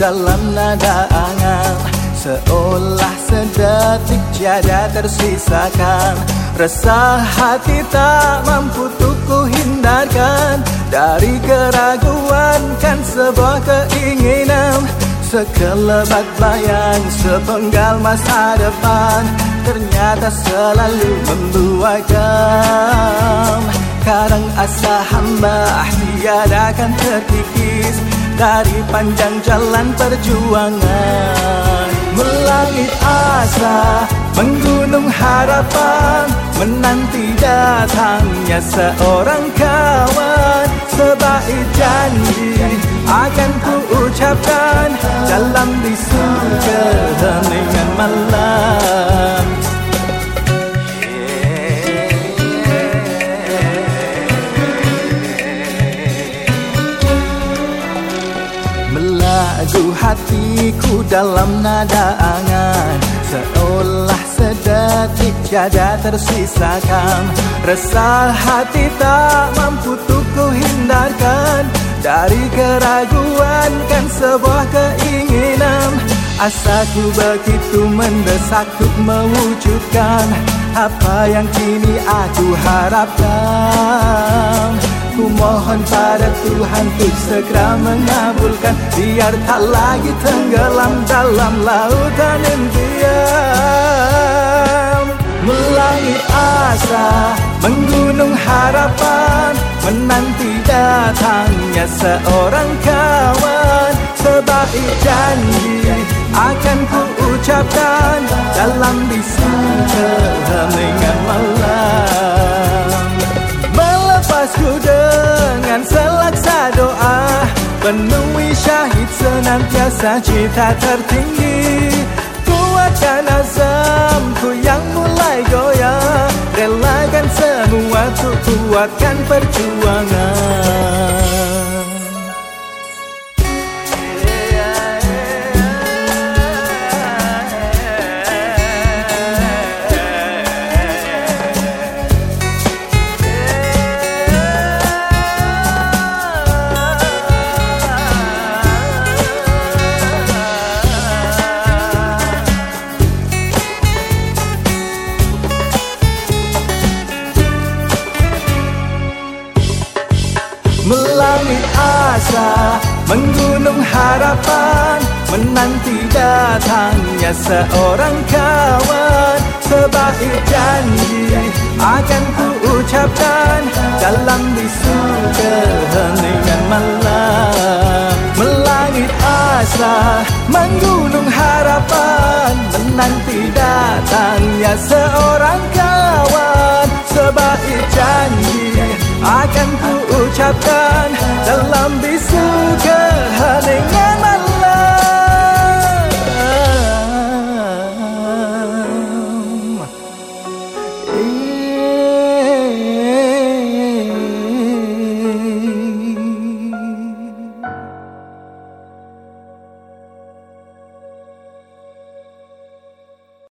dalam nada angan. Seolah sedetik tiada tersisakan. Resah hati tak mampu untuk ku hindarkan Dari keraguan kan sebuah keinginan. Sekelebat bayang sepenggal masa depan. Ternyata selalu membuaikan Kadang asa hamba tiada akan terkikis Dari panjang jalan perjuangan. Melangit asa Menggunung harapan Menanti datangnya seorang kawan. Sebaik Melagu hatiku dalam nada angan. Seolah sedetik tiada tersisakan. Resah hati tak mampu untuk ku hindarkan Dari keraguan kan sebuah keinginan. Asaku begitu mendesak untuk mewujudkan Apa yang kini aku harapkan Ku mohon pada Tuhan untuk segera mengabulkan. Biar tak lagi tenggelam dalam lautan impian Melangit asa, menggunung harapan Menanti datangnya seorang kawan. Sebaik janji akan ku ucapkan Dalam Penuhi syahid senantiasa cita tertinggi. Kuatkan azamku yang mulai goyah. Relakan semua untuk kuatkan perjuangan Melangit asa, menggunung harapan Menanti datangnya seorang kawan. Sebaik janji akan ku ucapkan Dalam bisu keheningan malam. Melangit asa, menggunung harapan Menanti datangnya seorang kawan. Sebaik janji akan ku ucapkan dalam